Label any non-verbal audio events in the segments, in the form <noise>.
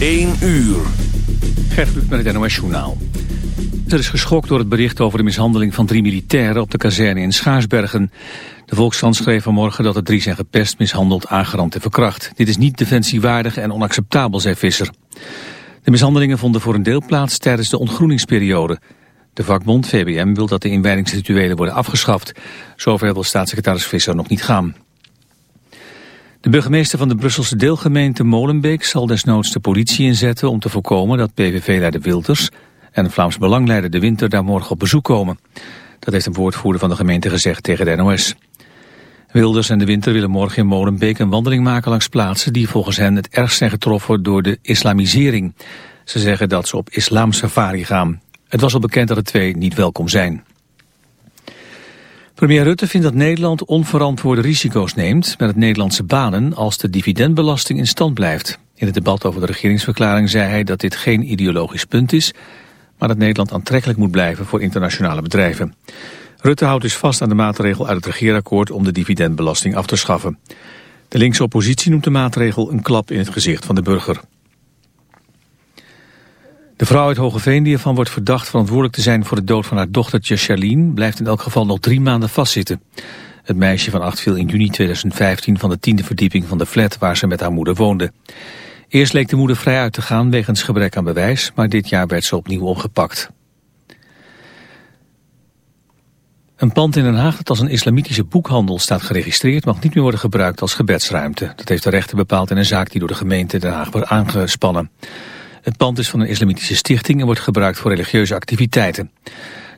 1 uur. Gert met het NOS Journaal. Er is geschokt door het bericht over de mishandeling van drie militairen op de kazerne in Schaarsbergen. De Volkskrant schreef vanmorgen dat de drie zijn gepest, mishandeld, aangerand en verkracht. Dit is niet defensiewaardig en onacceptabel, zei Visser. De mishandelingen vonden voor een deel plaats tijdens de ontgroeningsperiode. De vakbond VBM wil dat de inwijdingsrituelen worden afgeschaft. Zover wil staatssecretaris Visser nog niet gaan. De burgemeester van de Brusselse deelgemeente Molenbeek zal desnoods de politie inzetten om te voorkomen dat PVV-leider Wilders en Vlaams Belangleider De Winter daar morgen op bezoek komen. Dat heeft een woordvoerder van de gemeente gezegd tegen de NOS. Wilders en De Winter willen morgen in Molenbeek een wandeling maken langs plaatsen die volgens hen het ergst zijn getroffen door de islamisering. Ze zeggen dat ze op islamsafari gaan. Het was al bekend dat de twee niet welkom zijn. Premier Rutte vindt dat Nederland onverantwoorde risico's neemt met het Nederlandse banen als de dividendbelasting in stand blijft. In het debat over de regeringsverklaring zei hij dat dit geen ideologisch punt is, maar dat Nederland aantrekkelijk moet blijven voor internationale bedrijven. Rutte houdt dus vast aan de maatregel uit het regeerakkoord om de dividendbelasting af te schaffen. De linkse oppositie noemt de maatregel een klap in het gezicht van de burger. De vrouw uit Hogeveen die ervan wordt verdacht verantwoordelijk te zijn voor de dood van haar dochtertje Charlene blijft in elk geval nog drie maanden vastzitten. Het meisje van acht viel in juni 2015 van de tiende verdieping van de flat waar ze met haar moeder woonde. Eerst leek de moeder vrij uit te gaan wegens gebrek aan bewijs, maar dit jaar werd ze opnieuw opgepakt. Een pand in Den Haag dat als een islamitische boekhandel staat geregistreerd... mag niet meer worden gebruikt als gebedsruimte. Dat heeft de rechter bepaald in een zaak die door de gemeente Den Haag wordt aangespannen. Het pand is van een islamitische stichting en wordt gebruikt voor religieuze activiteiten.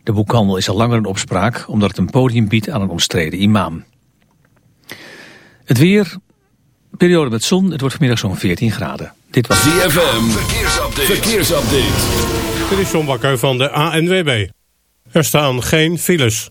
De boekhandel is al langer in opspraak omdat het een podium biedt aan een omstreden imam. Het weer, periode met zon, het wordt vanmiddag zo'n 14 graden. Dit was ZFM, verkeersupdate. verkeersupdate. Dit is John Bakker van de ANWB. Er staan geen files.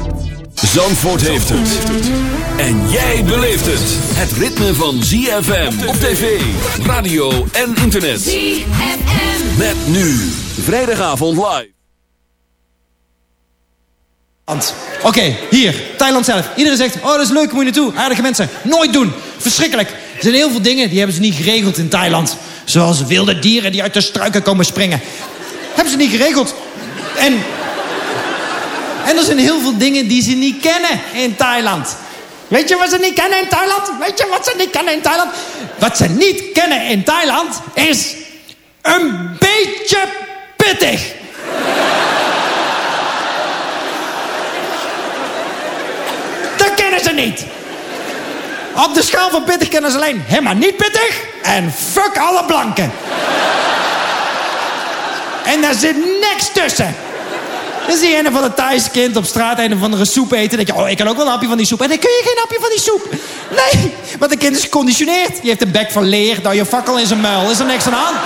Zandvoort heeft het. En jij beleeft het. Het ritme van ZFM op tv, radio en internet. ZFM. Met nu. Vrijdagavond live. Oké, hier, Thailand zelf. Iedereen zegt, oh dat is leuk, moet je naartoe. Aardige mensen. Nooit doen. Verschrikkelijk. Er zijn heel veel dingen die hebben ze niet geregeld in Thailand. Zoals wilde dieren die uit de struiken komen springen. Hebben ze niet geregeld. En, en er zijn heel veel dingen die ze niet kennen in Thailand. Weet je wat ze niet kennen in Thailand? Weet je wat ze niet kennen in Thailand? Wat ze niet kennen in Thailand is een beetje pittig. Dat kennen ze niet. Op de schaal van pittig kennen ze alleen helemaal niet pittig en fuck alle blanken. En daar zit niks tussen. Dan zie je een van de Thaise kind op straat een of andere soep eten. Dan denk je, oh, ik kan ook wel een hapje van die soep. En dan kun je geen hapje van die soep. Nee, want een kind is geconditioneerd. Die heeft een bek van leer, daar je fakkel in zijn muil. Is er niks aan hand?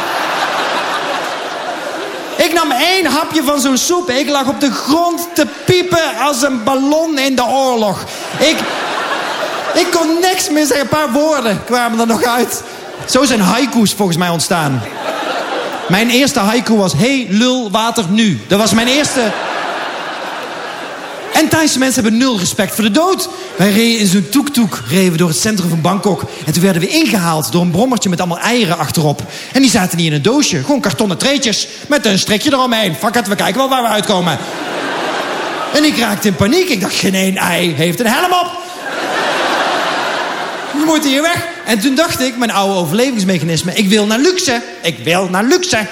Ik nam één hapje van zo'n soep. Ik lag op de grond te piepen als een ballon in de oorlog. Ik, ik kon niks meer zeggen. Een paar woorden kwamen er nog uit. Zo zijn haiku's volgens mij ontstaan. Mijn eerste haiku was... Hey, lul, water nu. Dat was mijn eerste... En Thaise mensen hebben nul respect voor de dood. Wij reden in zo'n toek-toek door het centrum van Bangkok. En toen werden we ingehaald door een brommertje met allemaal eieren achterop. En die zaten niet in een doosje. Gewoon kartonnen treetjes met een strikje eromheen. Fuck we kijken wel waar we uitkomen. En ik raakte in paniek. Ik dacht, geen ei heeft een helm op. We moeten hier weg. En toen dacht ik, mijn oude overlevingsmechanisme... ik wil naar luxe. Ik wil naar luxe.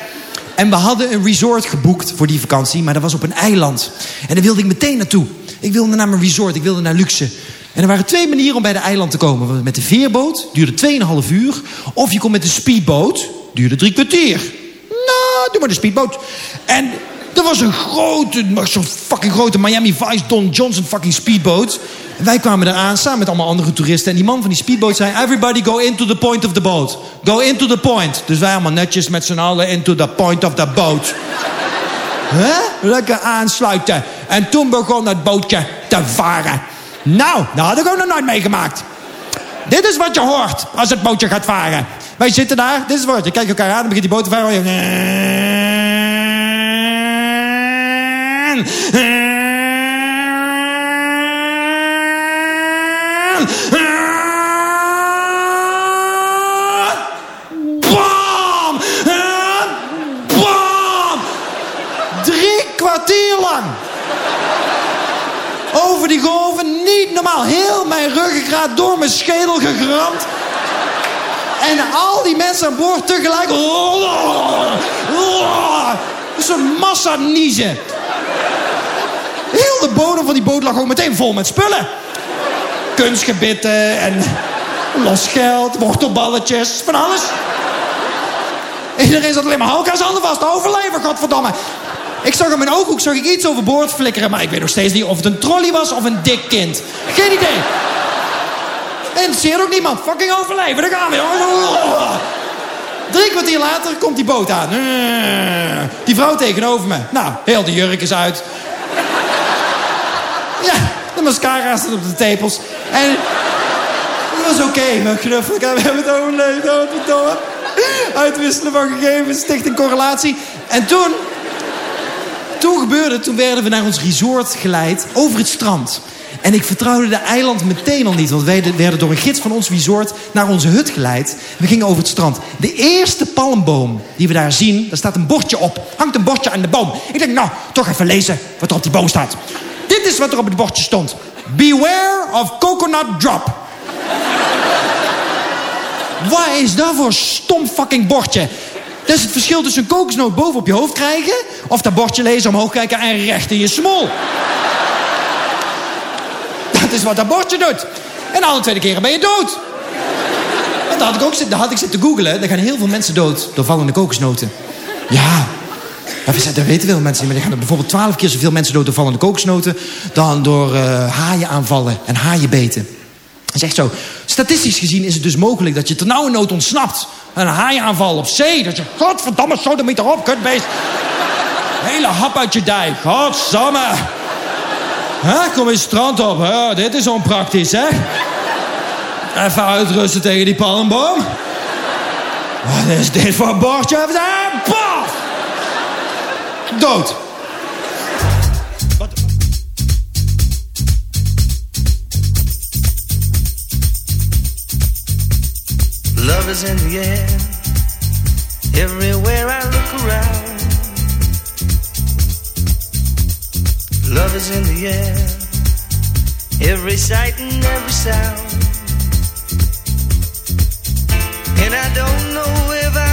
En we hadden een resort geboekt voor die vakantie... maar dat was op een eiland. En daar wilde ik meteen naartoe. Ik wilde naar mijn resort, ik wilde naar luxe. En er waren twee manieren om bij de eiland te komen. Met de veerboot, duurde 2,5 uur. Of je kon met de speedboot, duurde drie kwartier. Nou, doe maar de speedboot. En er was een grote, zo'n fucking grote Miami Vice Don Johnson fucking speedboot. En wij kwamen eraan samen met allemaal andere toeristen. En die man van die speedboot zei... Everybody go into the point of the boat. Go into the point. Dus wij allemaal netjes met z'n allen into the point of the boat. <laughs> Huh? Lekker aansluiten. En toen begon het bootje te varen. Nou, dat had ik ook nog nooit meegemaakt. Dit is wat je hoort als het bootje gaat varen. Wij zitten daar, dit is wat je kijkt elkaar aan, dan begint die boot te varen. Je... Bam! Bam! Drie kwartier lang. Over die golven, niet normaal. Heel mijn ruggengraat door mijn schedel gegramd. En al die mensen aan boord tegelijk. Een massa niezen. De bodem van die boot lag ook meteen vol met spullen. Kunstgebitten en los geld, wortelballetjes, van alles. Iedereen zat alleen maar hou elkaar handen vast. Overleven, godverdomme. Ik zag in mijn ooghoek zag ik iets overboord flikkeren... maar ik weet nog steeds niet of het een trolley was of een dik kind. Geen idee. Interesseert ook niemand. Fucking overleven, daar gaan we. Drie kwartier later komt die boot aan. Die vrouw tegenover me. Nou, heel de jurk is uit. Mascara staat op de tepels. En het was oké, maar knuffel. We hebben het overleefd. Verdomme. Uitwisselen van gegevens, stichting correlatie. En toen toen gebeurde, toen werden we naar ons resort geleid over het strand. En ik vertrouwde de eiland meteen al niet. Want wij werden door een gids van ons resort naar onze hut geleid. We gingen over het strand. De eerste palmboom die we daar zien, daar staat een bordje op. Hangt een bordje aan de boom. Ik denk, nou, toch even lezen wat er op die boom staat. Dit is wat er op het bordje stond. Beware of coconut drop. Wat is dat voor stom fucking bordje? Dat is het verschil tussen een kokosnoot boven op je hoofd krijgen... of dat bordje lezen, omhoog kijken en recht in je smol. Dat is wat dat bordje doet. En alle tweede keren ben je dood. Dat had ik ook zitten, dat had ik zitten googlen. Er gaan heel veel mensen dood door vallende kokosnoten. Ja, dat weten- veel mensen niet. Maar er gaan bijvoorbeeld twaalf keer zoveel mensen dood door vallende kokosnoten... dan door eh haaien aanvallen en haaienbeten. Dat is echt zo. Statistisch gezien is het dus mogelijk dat je ternauwernood ontsnapt. aan Een haaienaanval op zee. Dat je, godverdamme, zo de meter op, kutbeest. <laughs> Hele hap uit je dijk. Godsamme. Kom eens strand op. Dit is onpraktisch, hè? Even uitrusten tegen die palmboom. Wat is dit voor een bordje? Paf! Dood. Love is in the air. Everywhere I look around. Love is in the air. Every sight and every sound. And I don't know if foolish.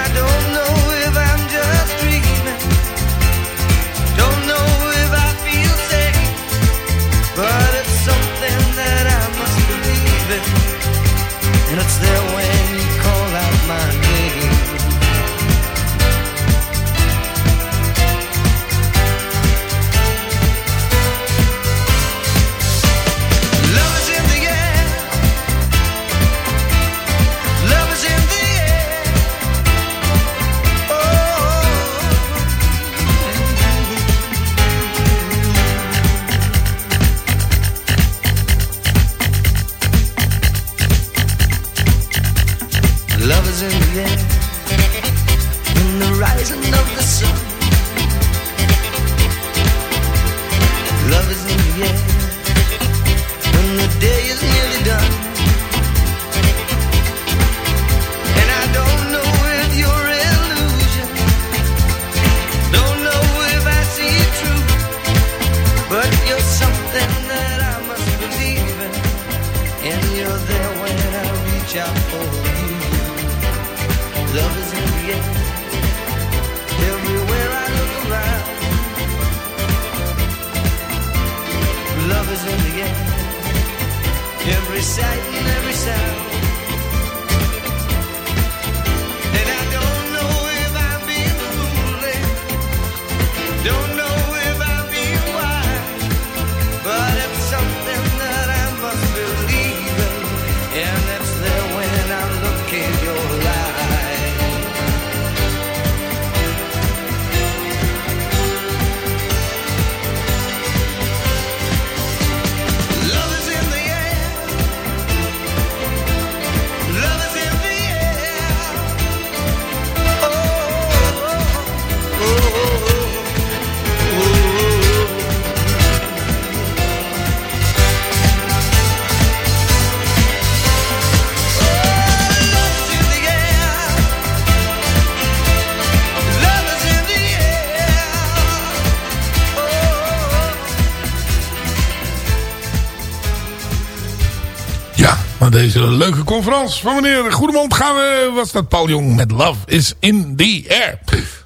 leuke conferentie van meneer goedemond Gaan we, was dat Paul Jong met Love is in the air.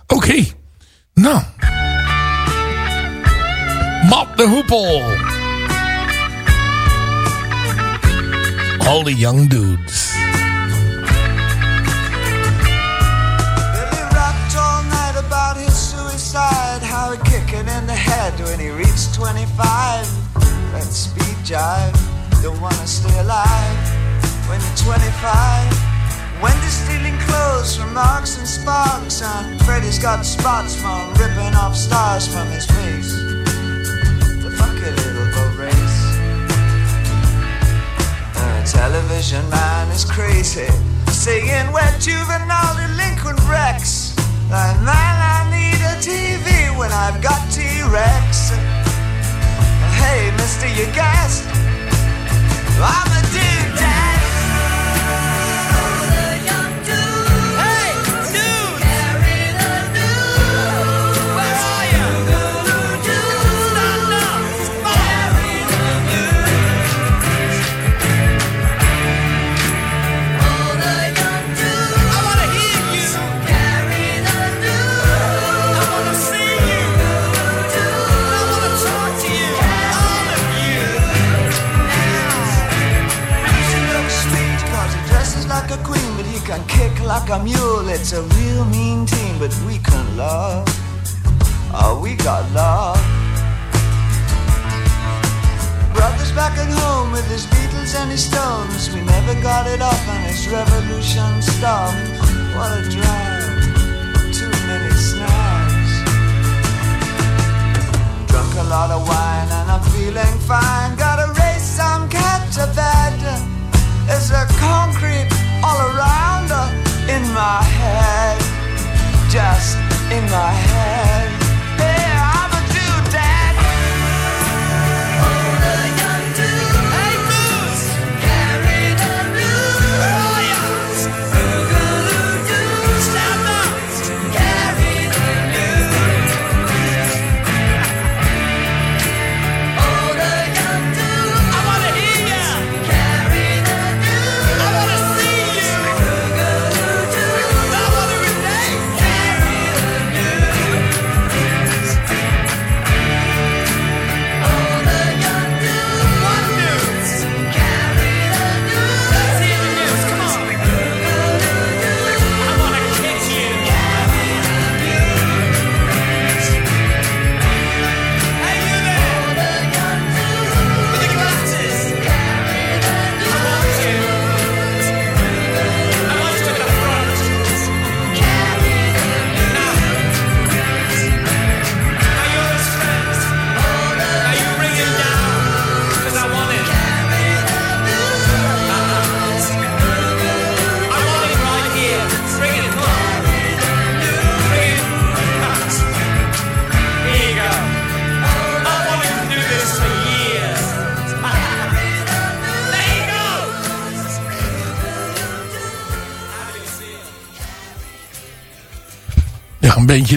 Oké, nou. Map de Hoepel. All the young dudes. rapt all night about his suicide How he kicking in the head when he reached 25. Let's speed jive, don't wanna stay alive. When they're stealing clothes from Marks and Sparks, and Freddy's got spots from ripping off stars from his face. The fucking little boat race. The television man is crazy, singing wet juvenile delinquent wrecks. Like, man, I need a TV when I've got T-Rex.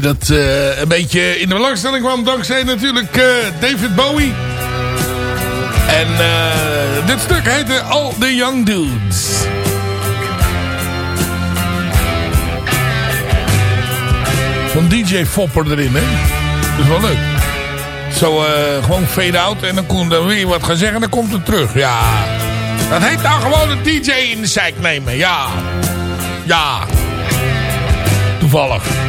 Dat, eh, een beetje in de belangstelling kwam dankzij natuurlijk eh, David Bowie. En eh, dit stuk heette All the Young Dudes. Van DJ Fopper erin, hè. Dat is wel leuk. Zo gewoon fade out en dan kon dan weer wat gaan zeggen en dan komt het terug. Ja, dat heet nou gewoon een DJ in de zijk nemen. Ja, ja. Toevallig.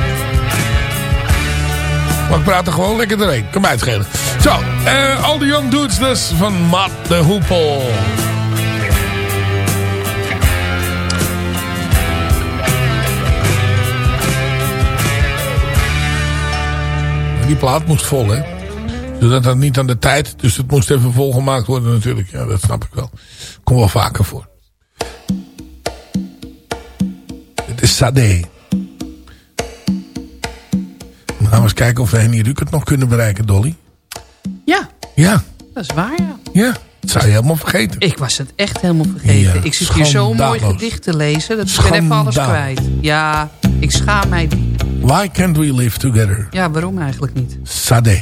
Maar ik praat er gewoon lekker doorheen. Kan mij uitschelen. Zo, eh al die young dudes dus van Matt de Hoepel. Die plaat moest vol, hè. Zodat dat niet aan de tijd. Dus het moest even volgemaakt worden natuurlijk. Ja, dat snap ik wel. Kom wel vaker voor. Het is Sade. Gaan we eens kijken of we Henny Rukert nog kunnen bereiken, Dolly. Ja, Ja, dat is waar, ja. ja. Dat zou je helemaal vergeten. Ik was het echt helemaal vergeten. Ja, ik zit hier zo mooi gedicht te lezen. Dat ik ben even alles kwijt. Ja, ik schaam mij. niet. Why can't we live together? Ja, waarom eigenlijk niet? Sade.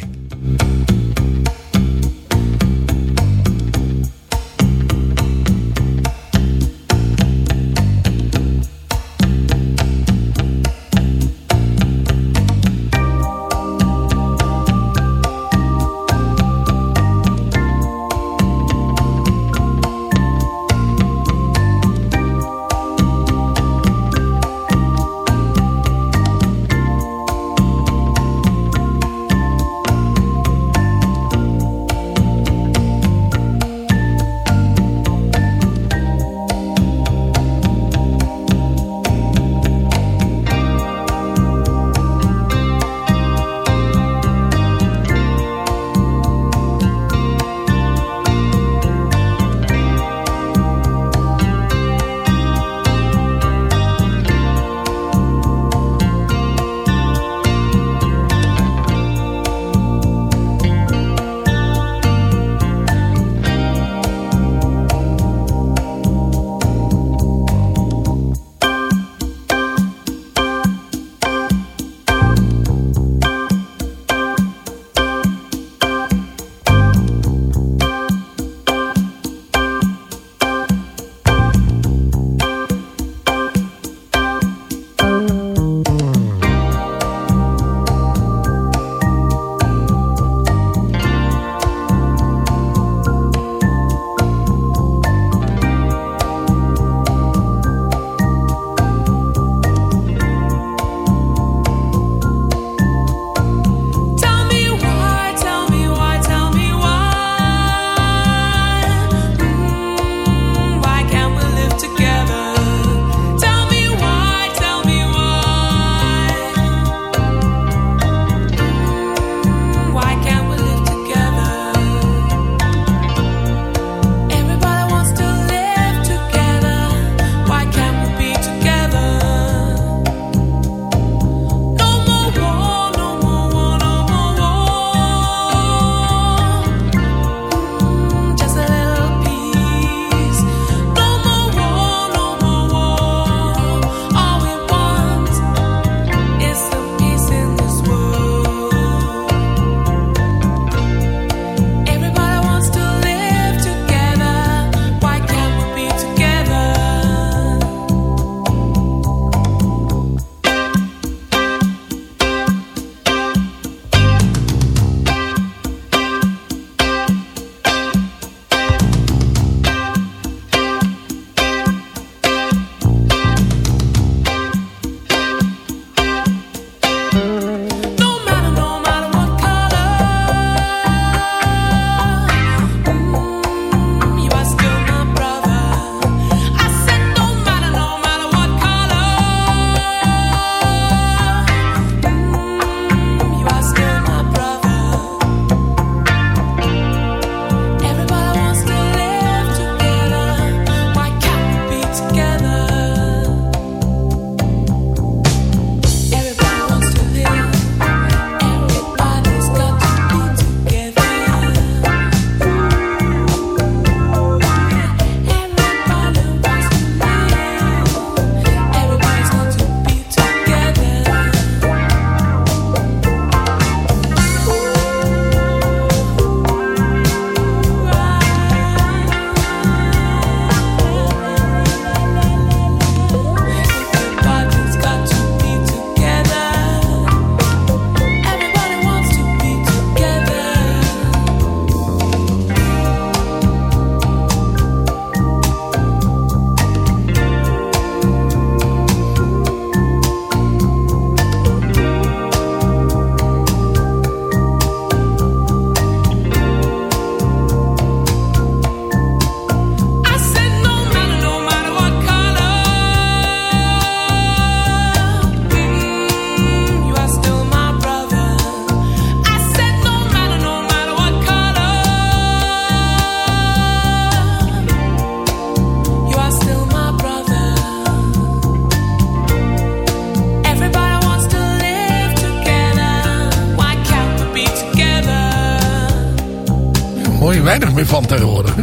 Van tegenwoordig.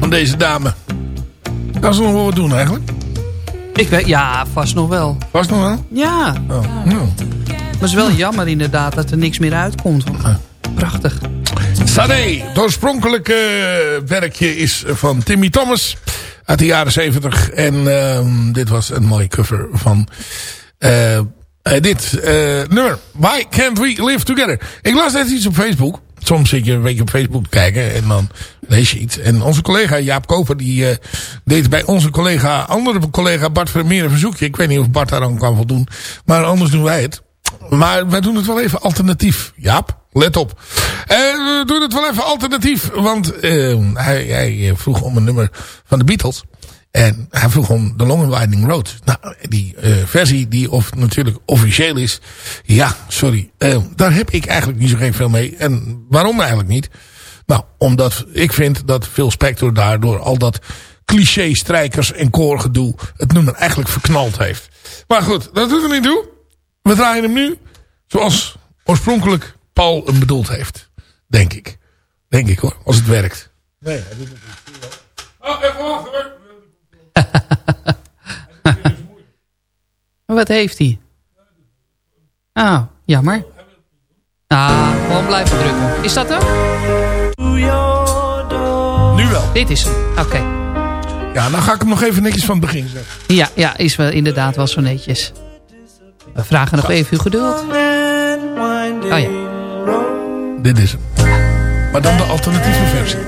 Van deze dame. Kan ze nog wel wat doen eigenlijk? Ik weet, ja, vast nog wel. Vast nog wel? Ja. Oh, nou. Maar het is wel jammer inderdaad dat er niks meer uitkomt. hoor. Prachtig. Sade, het oorspronkelijke werkje is van Timmy Thomas uit de jaren 70. En ehm, dit was een mooie cover van eh, eh, dit eh, nummer. Why Can't We Live Together? Ik las net iets op Facebook. Soms zit je een beetje op Facebook te kijken en dan lees je iets. En onze collega Jaap Koper die eh, deed bij onze collega, andere collega Bart Vermeer een verzoekje. Ik weet niet of Bart daar aan kan voldoen. Maar anders doen wij het. Maar wij doen het wel even alternatief. Jaap, let op. Eh, we doen het wel even alternatief. Want eh, hij, hij vroeg om een nummer van de Beatles. En hij vroeg om The Long and Winding Road. Nou, die eh, versie die of, natuurlijk officieel is. Ja, sorry. eh, daar heb ik eigenlijk niet zo geen veel mee. En waarom eigenlijk niet? Nou, omdat ik vind dat Phil Spector daardoor al dat cliché strijkers en koorgedoe het nummer eigenlijk verknald heeft. Maar goed, dat doet er niet toe. We draaien hem nu zoals oorspronkelijk Paul hem bedoeld heeft. Denk ik. Denk ik hoor, als het werkt. Nee, hij doet het niet. Oh, even wachten <laughs> wat heeft hij? Ah, jammer. Ah, gewoon blijven drukken. Is dat hem? Nu wel. Dit is hem. Oké. Ja, dan ga ik hem nog even netjes van het begin zeggen. Ja, ja, is wel inderdaad wel zo netjes. We vragen nog even uw geduld. Oh ja. Dit is hem. Maar dan de alternatieve versie.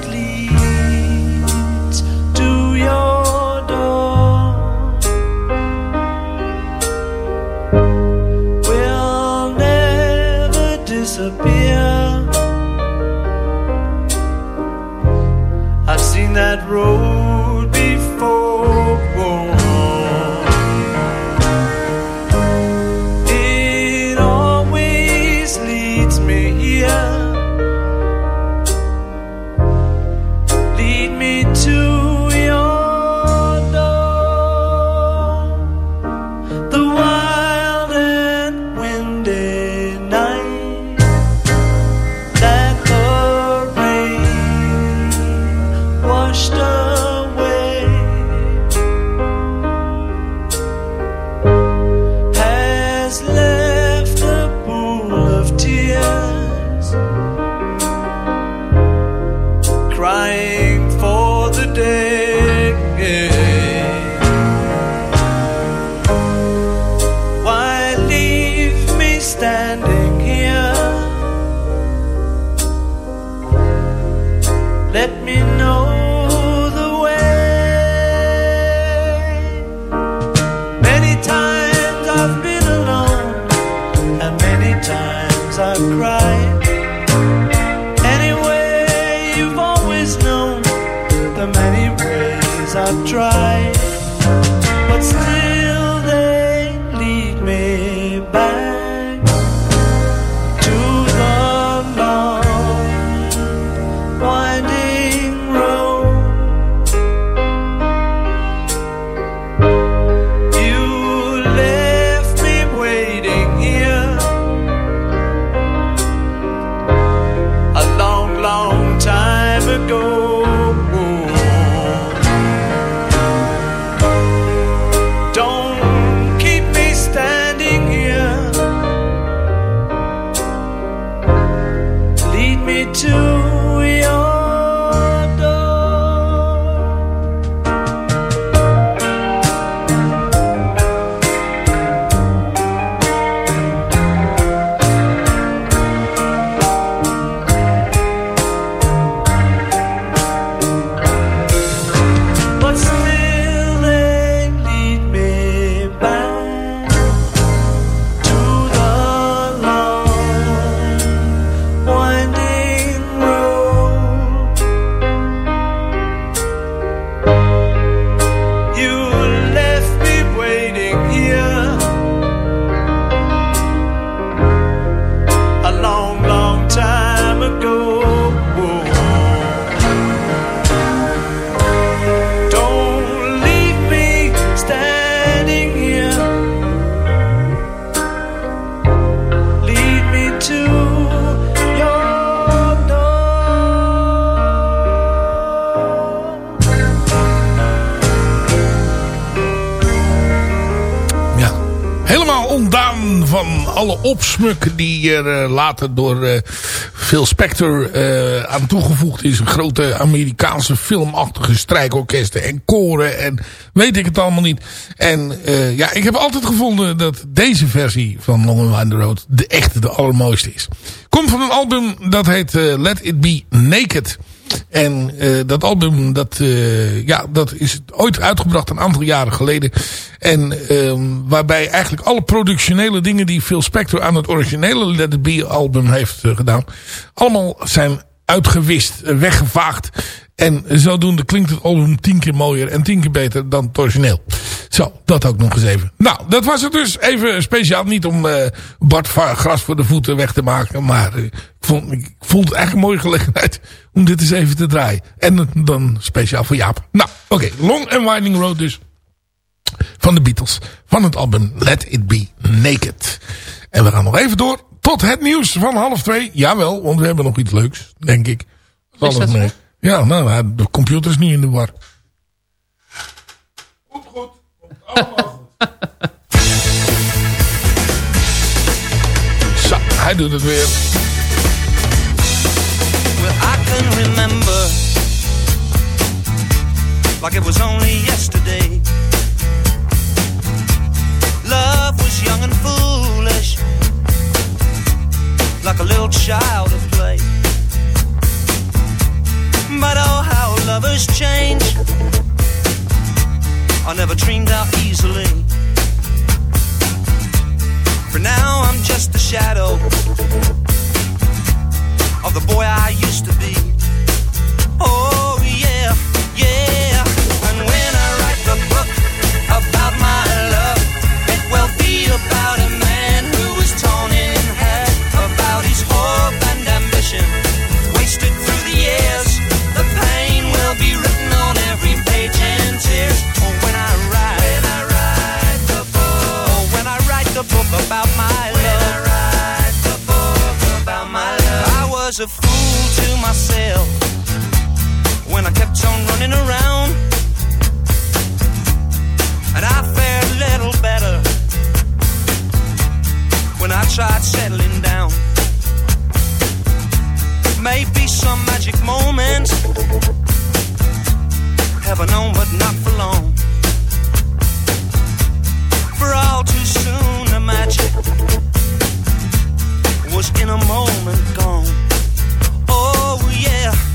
That road opsmuk die er uh, later door uh, Phil Spector uh, aan toegevoegd is. Een grote Amerikaanse filmachtige strijkorkesten en koren en weet ik het allemaal niet. En ja, ik heb altijd gevonden dat deze versie van Long and Wide Road de echte, de allermooiste is. Komt van een album dat heet Let It Be Naked. En uh, dat album, dat, uh, ja, dat is ooit uitgebracht een aantal jaren geleden. En uh, waarbij eigenlijk alle productionele dingen die Phil Spector aan het originele Let It Be album heeft uh, gedaan. Allemaal zijn uitgewist, weggevaagd. En zodoende klinkt het album tien keer mooier en tien keer beter dan het origineel. Zo, dat ook nog eens even. Nou, dat was het dus even speciaal. Niet om uh, Bart gras voor de voeten weg te maken. Maar uh, ik, vond, ik vond het echt een mooie gelegenheid om dit eens even te draaien. En dan speciaal voor Jaap. Nou, oké. Okay. Long and Winding Road dus. Van de Beatles. Van het album Let It Be Naked. En we gaan nog even door tot het nieuws van half twee. Jawel, want we hebben nog iets leuks, denk ik. Is dat mee. Ja, nou, de computer is niet in de war. Zo, hij doet het weer. Well, I can remember Like it was only yesterday Love was young and foolish Like a little child at play But oh, how lovers change. I never dreamed out easily. For now, I'm just a shadow of the boy I used to be. Oh, yeah, yeah. Was a fool to myself when I kept on running around, and I fared a little better when I tried settling down. Maybe some magic moment Heaven known, but not for long. For all too soon the magic Was in a moment gone yeah,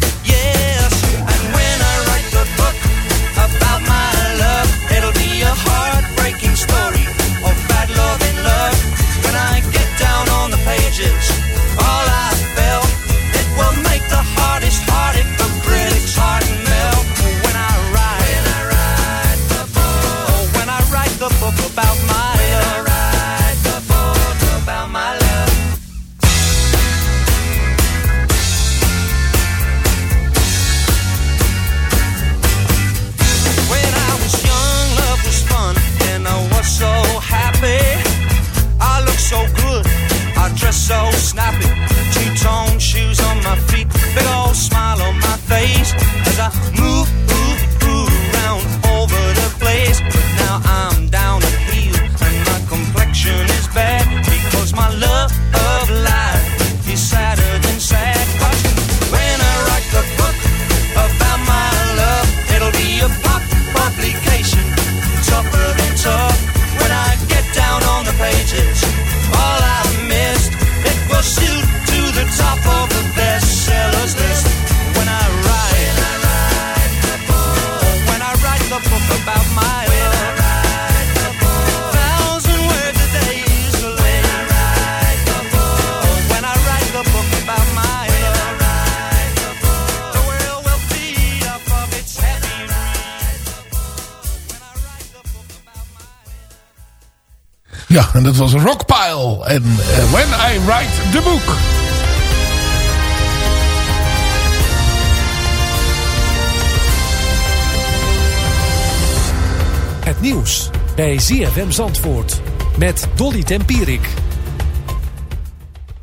bij ZFM Zandvoort met Dolly Tempierik.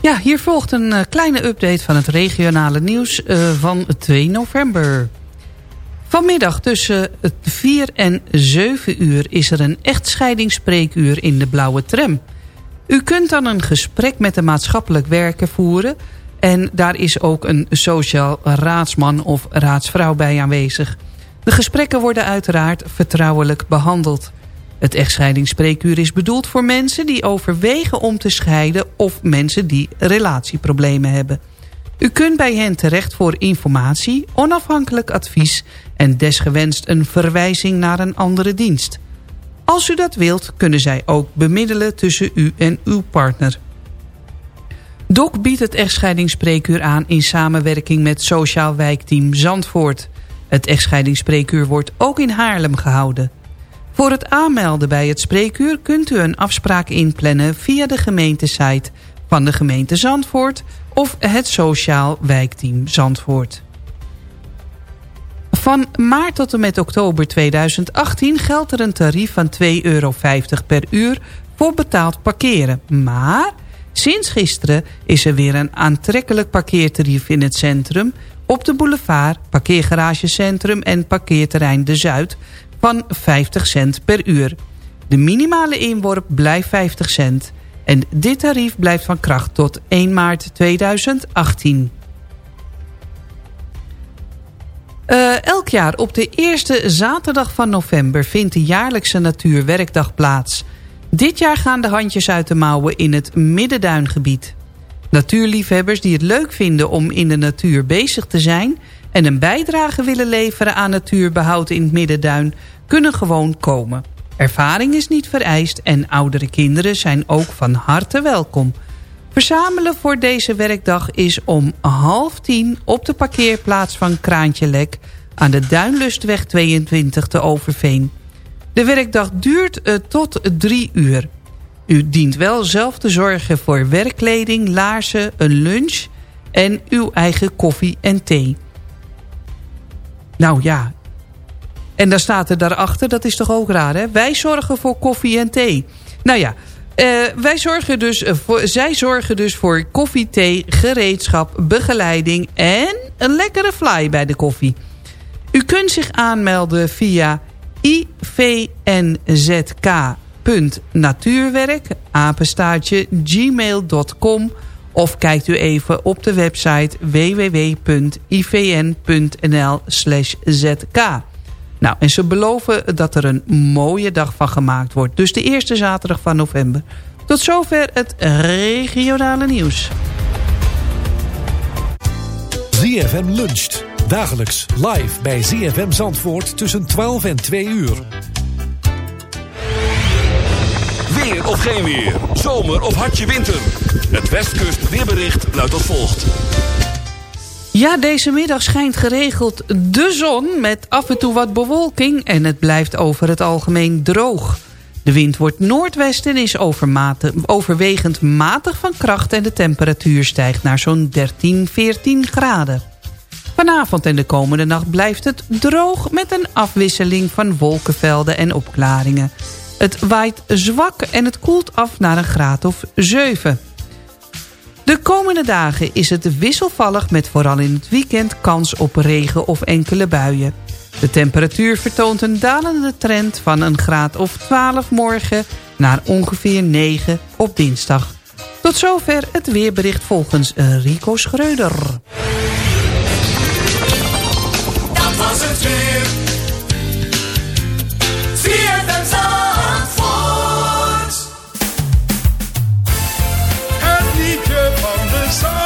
Ja, hier volgt een uh, kleine update van het regionale nieuws uh, van 2 november. Vanmiddag tussen 4 en 7 uur is er een echtscheidingsspreekuur in de blauwe tram. U kunt dan een gesprek met de maatschappelijk werker voeren... en daar is ook een sociaal raadsman of raadsvrouw bij aanwezig. De gesprekken worden uiteraard vertrouwelijk behandeld. Het echtscheidingsspreekuur is bedoeld voor mensen die overwegen om te scheiden... of mensen die relatieproblemen hebben. U kunt bij hen terecht voor informatie, onafhankelijk advies... en desgewenst een verwijzing naar een andere dienst. Als u dat wilt, kunnen zij ook bemiddelen tussen u en uw partner. DOC biedt het echtscheidingsspreekuur aan in samenwerking met Sociaal Wijkteam Zandvoort. Het echtscheidingsspreekuur wordt ook in Haarlem gehouden. Voor het aanmelden bij het spreekuur kunt u een afspraak inplannen via de gemeentesite van de gemeente Zandvoort of het Sociaal Wijkteam Zandvoort. Van maart tot en met oktober 2018 geldt er een tarief van 2,50 euro per uur voor betaald parkeren. Maar sinds gisteren is er weer een aantrekkelijk parkeertarief in het centrum... op de boulevard, parkeergaragecentrum en parkeerterrein De Zuid van 50 cent per uur. De minimale inworp blijft 50 cent... En dit tarief blijft van kracht tot 1 maart 2018. Uh, elk jaar op de eerste zaterdag van november vindt de jaarlijkse Natuurwerkdag plaats. Dit jaar gaan de handjes uit de mouwen in het Middenduingebied. Natuurliefhebbers die het leuk vinden om in de natuur bezig te zijn... en een bijdrage willen leveren aan natuurbehoud in het Middenduin... kunnen gewoon komen. Ervaring is niet vereist en oudere kinderen zijn ook van harte welkom. Verzamelen voor deze werkdag is om half tien op de parkeerplaats van Kraantje Lek... aan de Duinlustweg 22 te Overveen. De werkdag duurt uh, tot drie uur. U dient wel zelf te zorgen voor werkkleding, laarzen, een lunch... en uw eigen koffie en thee. Nou ja, en dan staat er daarachter, dat is toch ook raar, hè? Wij zorgen voor koffie en thee. Nou ja, uh, wij zorgen dus voor, zij zorgen dus voor koffie, thee, gereedschap, begeleiding... en een lekkere fly bij de koffie. U kunt zich aanmelden via ivnzk.natuurwerk, apenstaartje, gmail.com... of kijkt u even op de website www.ivn.nl zk. Nou, en ze beloven dat er een mooie dag van gemaakt wordt. Dus de eerste zaterdag van november. Tot zover het regionale nieuws. ZFM luncht. Dagelijks live bij ZFM Zandvoort tussen 12 en 2 uur. Weer of geen weer. Zomer of hartje winter. Het Westkust weerbericht luidt als volgt. Ja, deze middag schijnt geregeld de zon met af en toe wat bewolking... en het blijft over het algemeen droog. De wind wordt noordwest en is overwegend matig van kracht... en de temperatuur stijgt naar zo'n 13, 14 graden. Vanavond en de komende nacht blijft het droog... met een afwisseling van wolkenvelden en opklaringen. Het waait zwak en het koelt af naar een graad of 7 de komende dagen is het wisselvallig met vooral in het weekend kans op regen of enkele buien. De temperatuur vertoont een dalende trend van een graad of 12 morgen naar ongeveer 9 op dinsdag. Tot zover het weerbericht volgens Rico Schreuder. Dat was het weer. sorry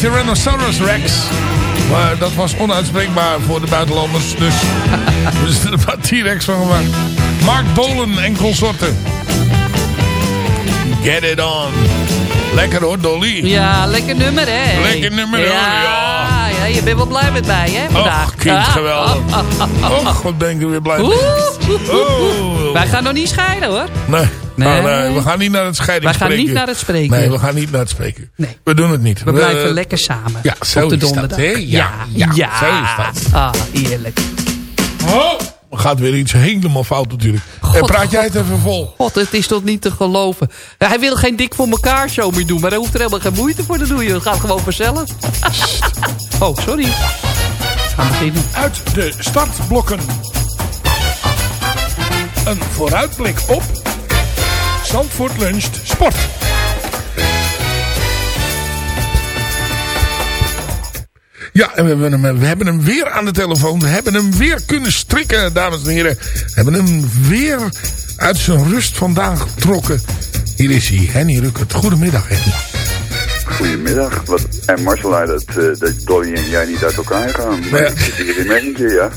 Tyrannosaurus Rex. Maar dat was onuitspreekbaar voor de buitenlanders. Dus is er paar T-Rex van gemaakt. Mark Bolen en consorten. Get it on. Lekker hoor, Dolly. Ja, lekker nummer, hè? Lekker nummer, hoor, ja. ja. je bent wel blij met mij, hè, vandaag. Och, kind, Ja. geweldig. Och, wat ben ik er weer blij mee. Oeh. Oh. Wij gaan nog niet scheiden, hoor. Nee. Nee. Nou, nee, we gaan niet naar het scheiding Wij gaan spreken. niet naar het spreken. Nee, we gaan niet naar het spreken. Nee. We doen het niet. We blijven lekker samen. Ja, zo op de is dat, donderdag. Ja, ja, zo is dat. Ah, heerlijk. Oh, er gaat weer iets helemaal fout natuurlijk. God, en praat jij het even vol. God, het is toch niet te geloven. Ja, hij wil geen dik voor elkaar show meer doen. Maar hij hoeft er helemaal geen moeite voor te doen. joh. Het gaat gewoon vanzelf. oh, sorry. We gaan beginnen. Uit de startblokken. Een vooruitblik op Zandvoort luncht sport. Ja, en we hebben, hem, we hebben hem weer aan de telefoon. We hebben hem weer kunnen strikken, dames en heren. We hebben hem weer uit zijn rust vandaan getrokken. Hier is hij, Henny Ruckert. Goedemiddag, Henny. Goedemiddag. Wat, en Marcel zei dat, eh, dat Dolly en jij niet uit elkaar gaan. Maar Ja. ik zit hier in mijn eentje, ja.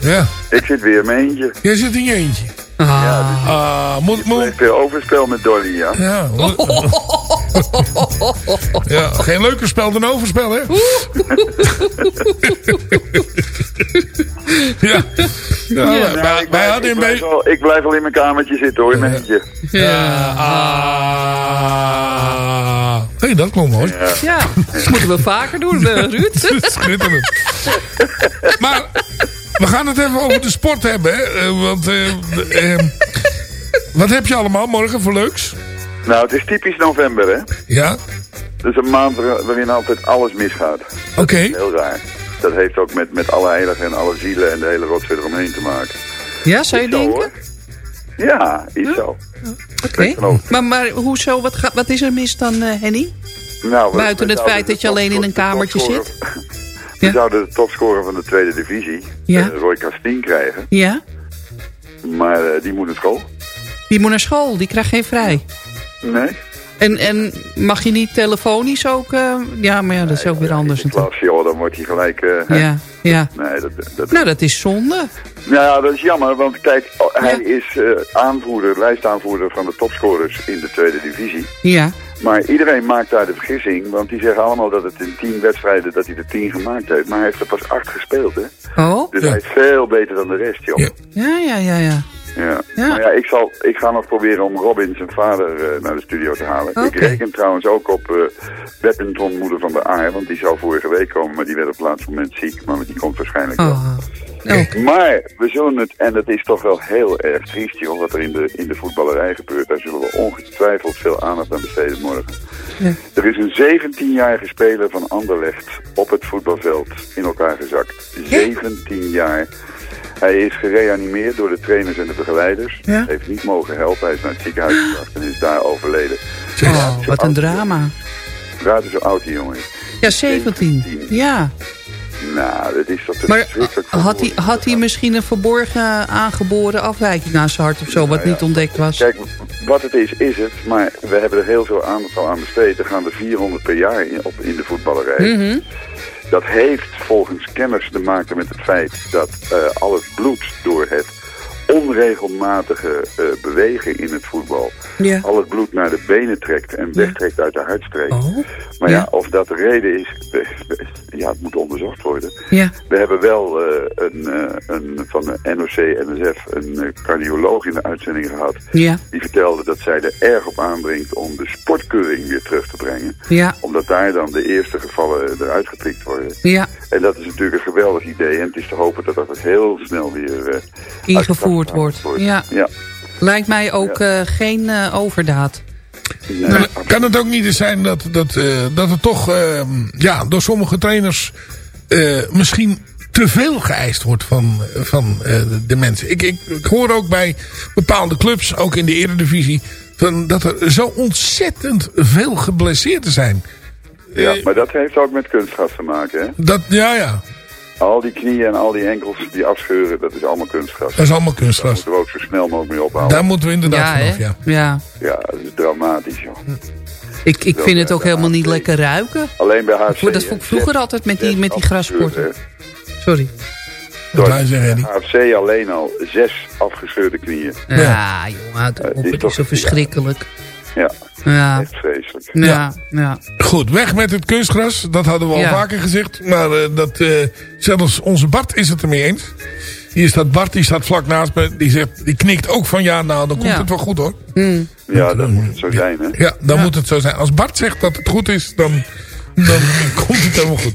Ja, Ik zit weer in mijn eentje. jij zit in je eentje. Ah. Ah, moet, moet, veel overspel met Dolly, ja. ja, <laughs> moet- ja, geen leuker spel dan overspel, hè? <laughs> ja, ja, Nou, wij, ik, wij hadden ik, blijf al, ik blijf al in mijn kamertje zitten hoor, eentje. Ja, ah. hey, dat klonk mooi. Ja, dat moeten we vaker doen, eh, Ruud. <laughs> Schitterend. Maar we gaan het even over de sport hebben. Hè? Eh, want, eh, eh, wat heb je allemaal morgen voor leuks? Nou, het is typisch november, hè. Ja, Het is een maand waar- waarin altijd alles misgaat. oké. Heel raar. Dat heeft ook met, met alle heiligen en alle zielen en de hele rotzooi eromheen te maken. Ja, zou je Is zo, denken? hoor. Ja, is zo. Oké. Maar, maar hoezo, wat, ga- wat is er mis dan, eh, Henny? Nou, Buiten het feit dat je alleen in een kamertje zit? <laughs> We zouden de topscorer van de tweede divisie, Ja. eh, Roy Castien, krijgen. Ja? Maar eh, die moet naar school. Die moet naar school, die krijgt geen vrij. Nee. En, en mag je niet telefonisch ook... eh, ja, maar ja, dat is ook weer anders natuurlijk. Klas, joh, dan wordt hij gelijk... hè. Ja, ja. Nee, dat, dat, Nou, dat is zonde. Nou ja, dat is jammer, want kijk, oh, hij is eh, aanvoerder, lijstaanvoerder van de topscorers in de tweede divisie. Ja. Maar iedereen maakt daar de vergissing, want die zeggen allemaal dat het in tien wedstrijden dat hij er tien gemaakt heeft. Maar hij heeft er pas acht gespeeld, hè. Oh? Dus hij is veel beter dan de rest, joh. Ja, ja, ja, ja. Ja. Ja. Maar ja, ik, zal, ik ga nog proberen om Robin, zijn vader, eh, naar de studio te halen. Ik reken trouwens ook op uh, badminton moeder van de Aar, want die zou vorige week komen, maar die werd op het laatste moment ziek. Maar die komt waarschijnlijk wel. Oh. Maar we zullen het, en dat is toch wel heel erg triest, joh, wat er in de, in de voetballerij gebeurt. Daar zullen we ongetwijfeld veel aandacht aan besteden morgen. Ja. Er is een 17-jarige speler van Anderlecht op het voetbalveld in elkaar gezakt. 17 jaar. Hij is gereanimeerd door de trainers en de begeleiders. Ja. Heeft niet mogen helpen. Hij is naar het ziekenhuis gebracht en is daar overleden. Oh, wat een drama. Raad eens hoe oud die jongen is. Ja, 17. Ja. Nou, dat is toch Maar verschrikkelijk had hij, had hij misschien een verborgen aangeboren afwijking aan zijn hart of zo, wat niet ontdekt was? Kijk, wat het is, is het. Maar we hebben er heel veel aandacht al aan besteed. Er gaan er 400 per jaar in, op, in de voetballerij. Mhm. Dat heeft volgens kenners te maken met het feit dat eh, al het bloed door het onregelmatige eh, bewegen in het voetbal... Ja. al het bloed naar de benen trekt en wegtrekt uit de hartstreek. Oh. Maar ja. Ja. of dat de reden is, ja, het moet onderzocht worden. Ja. We hebben wel eh, een, eh, een, van de NOC-NSF een cardioloog in de uitzending gehad. Die vertelde dat zij er erg op aandringt om de sportkeuring weer terug te brengen. Ja. Omdat daar dan de eerste gevallen eruit gepikt worden. Ja. En dat is natuurlijk een geweldig idee. En het is te hopen dat dat heel snel weer eh, Wordt. Ja. Ja. Lijkt mij ook eh, geen eh, overdaad. Maar kan het ook niet eens zijn dat, dat, eh, dat het toch eh, ja, door sommige trainers eh, misschien te veel geëist wordt van, van eh, de mensen. Ik, ik, ik hoor ook bij bepaalde clubs, ook in de eredivisie, van dat er zo ontzettend veel geblesseerden zijn. Ja, maar dat heeft ook met kunstgras te maken, hè? Dat, ja, ja. Al die knieën en al die enkels die afscheuren, dat is allemaal kunstgras. Dat is allemaal kunstgras. Daar moeten we ook zo snel mogelijk mee ophouden. Daar moeten we inderdaad Ja, vanaf, ja. Ja. Ja, dat is dramatisch, joh. Ik, ik vind het ook helemaal niet lekker ruiken. Alleen bij HFC. Dat vond ik vroeger altijd met die, met die grassporten. Sorry. Door HFC alleen al zes afgescheurde knieën. Ja, jongen, is Het toch- is zo verschrikkelijk. Ja, Ja. echt vreselijk. Ja, ja. Goed, weg met het kunstgras. Dat hadden we al Ja. vaker gezegd. Maar eh, dat, eh, zelfs onze Bart is het ermee eens. Hier staat Bart, die staat vlak naast me. Die, zegt, die knikt ook van ja, nou dan komt Ja. het wel goed hoor. Ja, dat moet het zo zijn, hè? Ja, dan moet het zo zijn. Als Bart zegt dat het goed is, dan, dan <laughs> komt het helemaal goed.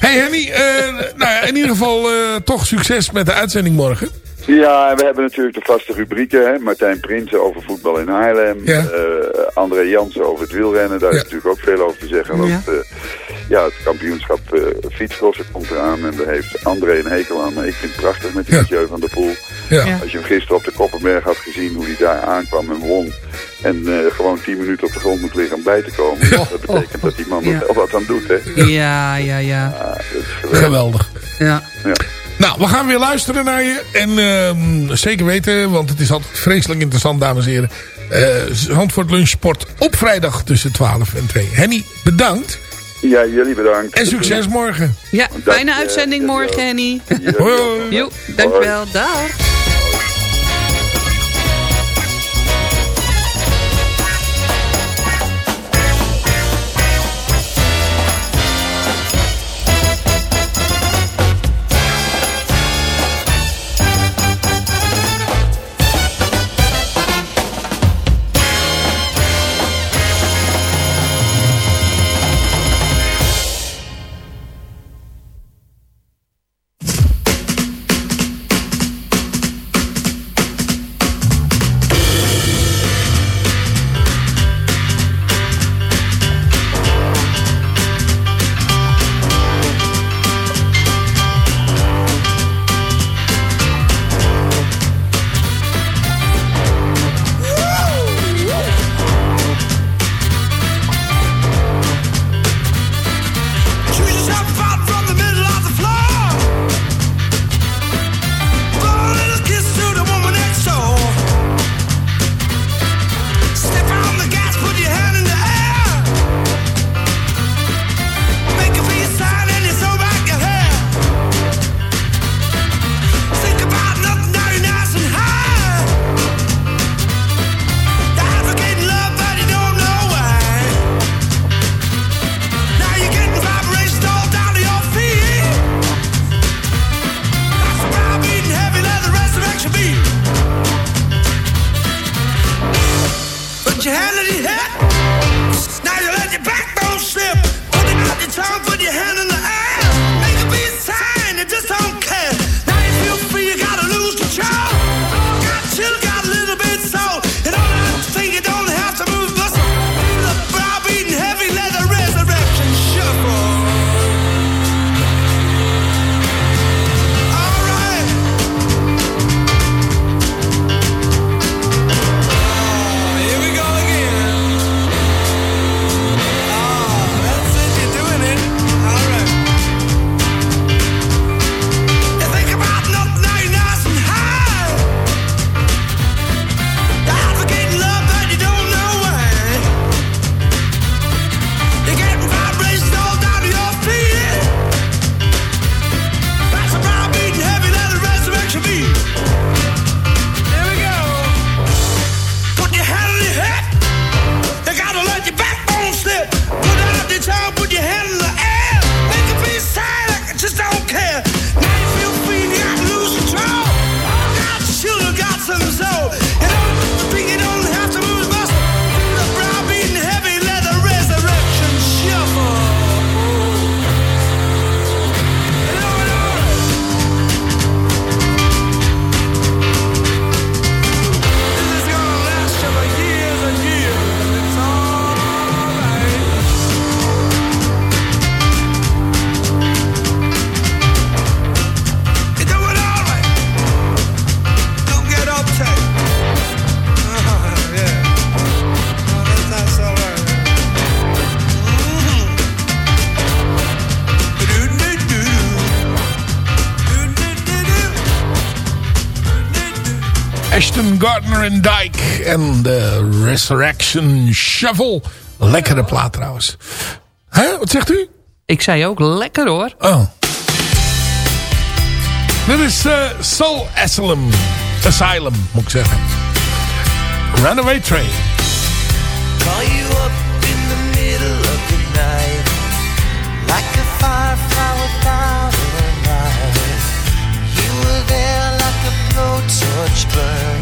hey Henny, eh, nou ja, in ieder geval eh, toch succes met de uitzending morgen. Ja, en we hebben natuurlijk de vaste rubrieken. Hè? Martijn Prinsen over voetbal in Haarlem. Ja. Eh, André Jansen over het wielrennen. Daar is natuurlijk ook veel over te zeggen. Ja. Want, eh, ja, het kampioenschap eh fietscrossen komt eraan. En daar heeft André een hekel aan. Maar ik vind het prachtig met die Ja. Mathieu van der Poel. Ja. Ja. Als je hem gisteren op de Koppenberg had gezien hoe hij daar aankwam en won. En eh, gewoon 10 minuten op de grond moet liggen om bij te komen. Dat betekent dat die man er Ja. wel wat aan doet, hè? Ja, ja, ja. Ja, dat is geweldig. Geweldig. ja. Nou, we gaan weer luisteren naar je. En ehm, zeker weten, want het is altijd vreselijk interessant, dames en heren. Eh Zandvoort Lunch Sport op vrijdag tussen 12 en 2. Henny, bedankt. Ja, jullie bedankt. En succes morgen. Ja, fijne eh, uitzending morgen, Henny. Hoi, ook. hoi. Jo, dankjewel. Dag. Dyke en de Resurrection Shovel. Lekkere plaat trouwens. Hè, wat zegt u? Ik zei ook lekker hoor. Oh. Dit is uh, Soul Asylum. Asylum, moet ik zeggen. Runaway Train. Call you up in the middle of the night. Like a firefly without a light. You were there like a blowtorch burn.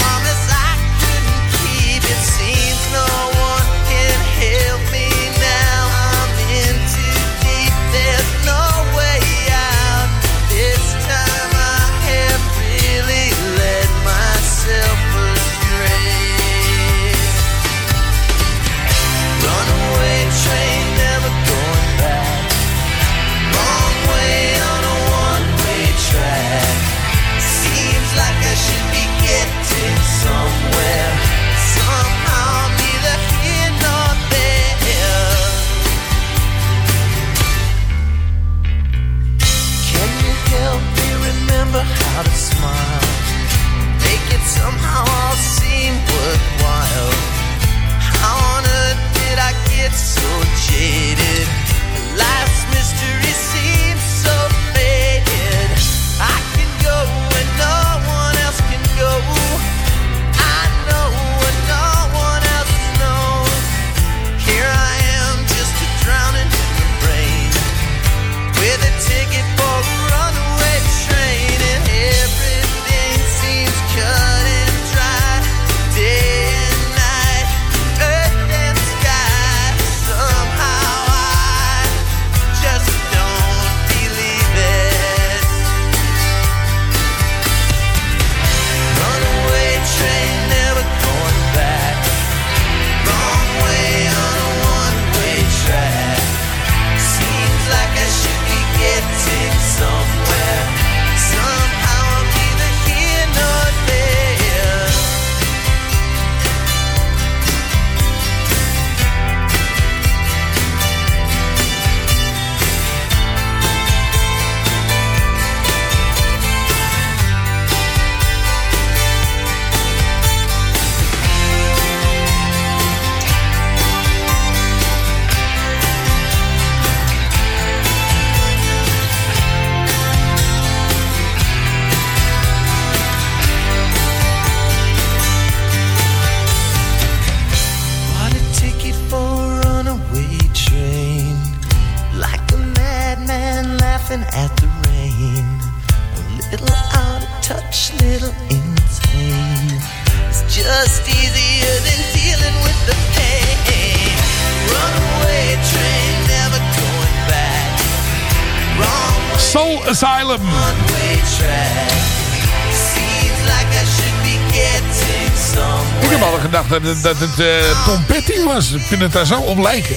dat, het uh, Tom Petty was. Ik vind het daar zo op lijken.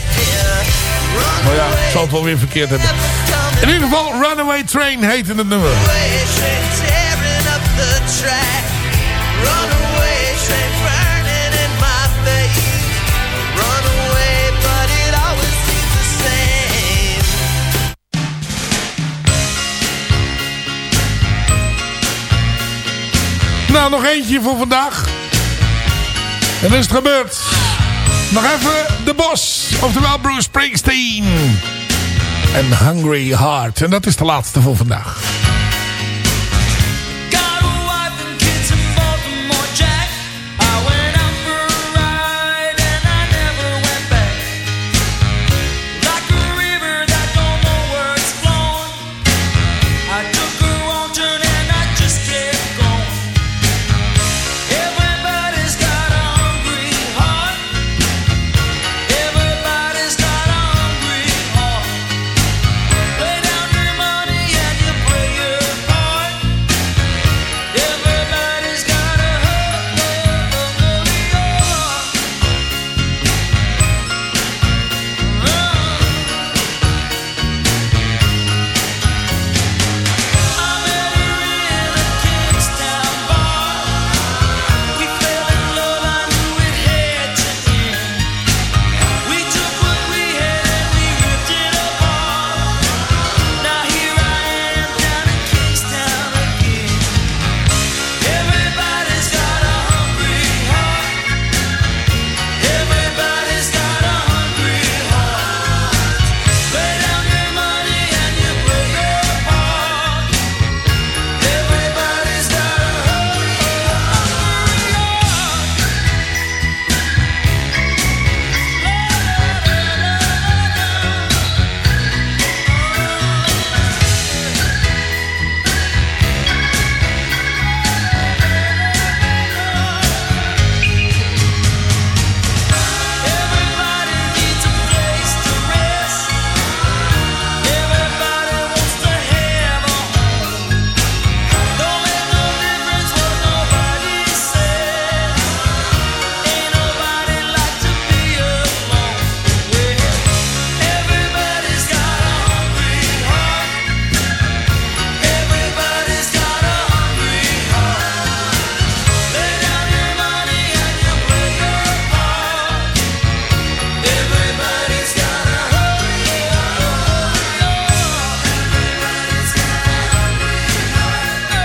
Maar ja, ik zal het wel weer verkeerd hebben. In ieder geval, Runaway Train heette het nummer. Nou, nog eentje voor vandaag. En is het gebeurd. Nog even de bos. Oftewel Bruce Springsteen. En Hungry Heart. En dat is de laatste voor vandaag.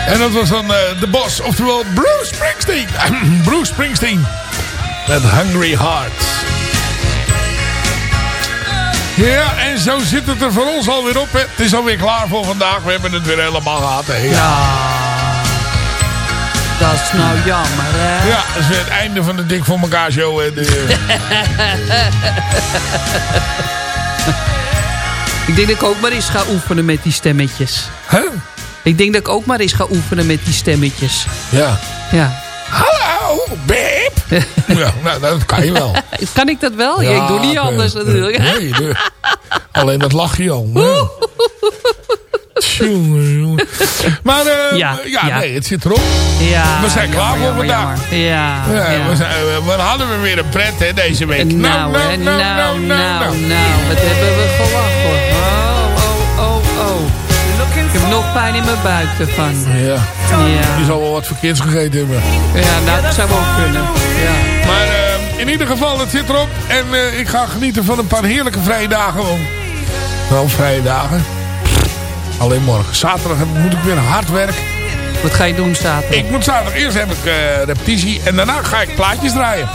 En dat was dan eh, de boss, oftewel Bruce Springsteen. <clears throat> Bruce Springsteen. Met Hungry Hearts. Ja, en zo zit het er voor ons alweer op. Hè. Het is alweer klaar voor vandaag. We hebben het weer helemaal gehad. Hè. Ja. Dat is nou jammer, hè? Ja, dat is weer het einde van de Dik voor elkaar show. Hè. De, <laughs> ik denk dat ik ook maar eens ga oefenen met die stemmetjes. Huh? Ik denk dat ik ook maar eens ga oefenen met die stemmetjes. ja. Ja. Hallo, babe. <laughs> ja, nou, dat kan je wel. <laughs> Kan ik dat wel? Ja, ik doe niet eh, anders eh, natuurlijk. Nee, <laughs> alleen dat lach je al. Jonge. Maar eh, ja, Ja, ja. nee, het zit erop. Ja, We zijn klaar jammer, voor vandaag. Ja, ja. We, zijn, we, we hadden we weer een pret hè, deze week. Nou, nou, nou, nou, wat hebben we gelachen hoor. Oh, oh, oh, oh. Ik heb nog pijn in mijn buik ervan. Ja. Ja. Je zal wel wat verkeerds gegeten hebben. Ja, dat zou wel kunnen. Ja. Maar eh, in ieder geval, het zit erop. En eh, ik ga genieten van een paar heerlijke vrije dagen. Want, wel vrije dagen. Alleen morgen. Zaterdag moet ik weer hard werken. Wat ga je doen zaterdag? Ik moet zaterdag, eerst heb ik eh, repetitie. En daarna ga ik plaatjes draaien.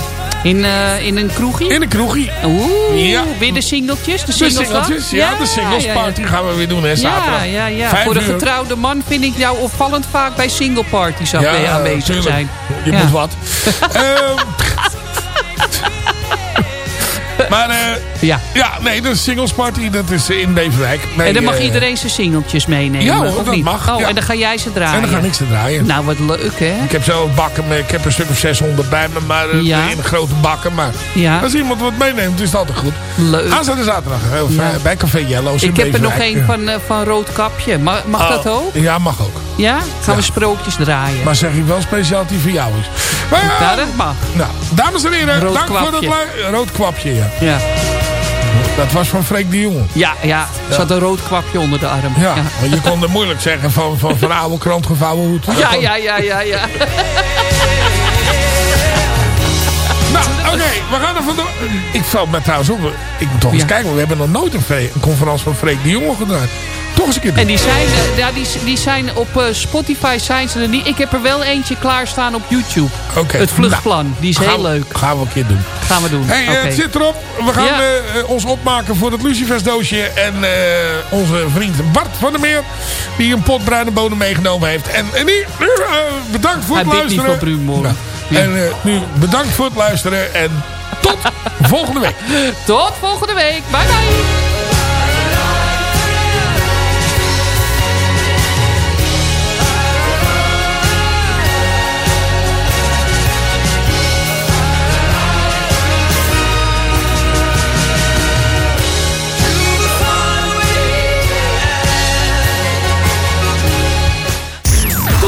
In, eh, in een kroegie? In een kroegie. Oeh, Ja. weer de singeltjes? De singles singeltjes, ja, de singles party gaan we weer doen hè, zaterdag. Ja, ja, ja. Vijf Voor de uur. getrouwde man vind ik jou opvallend vaak bij single parties af- aanwezig zijn. Je moet wat. <laughs> Ehm, <laughs> maar eh, Ja. ja, nee, de singles party, dat is in Beverwijk. Nee, en dan mag eh, iedereen zijn singeltjes meenemen, Ja hoor, of dat niet? mag, Oh, ja. en dan ga jij ze draaien. En dan ga ik ze draaien. Nou, wat leuk, hè? Ik heb zo bakken, ik heb een stuk of 600 bij me, maar eh, Ja. in grote bakken. Maar als iemand wat meeneemt, is het altijd goed. Leuk. Aanstaande zaterdag, of, bij Café Yellows in Ik heb er nog één van, eh, van rood kapje. Mag, mag Oh, dat ook? Ja, mag ook. Ja? Gaan we sprookjes draaien? Maar zeg ik wel speciaal die voor jou is. Maar, ja, Ja, dat mag. nou, dames en heren, Rood dank voor het kwapje. rood kwapje. Ja. Ja, Dat was van Freek de Jonge. ja, ja. Er zat een rood kwapje onder de arm. Ja, want je kon er moeilijk zeggen van, van, van oude krant gevouwen hoed. Ja, kon- ja, ja, ja, ja. Nou, oké, we gaan er vandoor. Ik val me trouwens op. Ik moet toch eens Ja. kijken, we hebben nog nooit een, een conferentie van Freek de Jonge gedraaid. Toch eens een keer doen. En die zijn, eh, ja, die, die zijn op eh, Spotify zijn ze er niet. Ik heb er wel eentje klaarstaan op YouTube. Oké, Het vluchtplan. Die is heel we- leuk. Gaan we een keer doen. Gaan we doen. Hey, eh, het zit erop. We gaan Ja. eh, eh, ons opmaken voor het Lucifers doosje. En eh, onze vriend Bart van der Meer. Die een pot bruine bonen meegenomen heeft. En, en die, eh, bedankt voor Hij het bidt niet luisteren. voor bruinmolen. Ja. En eh, nu bedankt voor het luisteren. En tot <laughs> volgende week. Tot volgende week. Bye bye.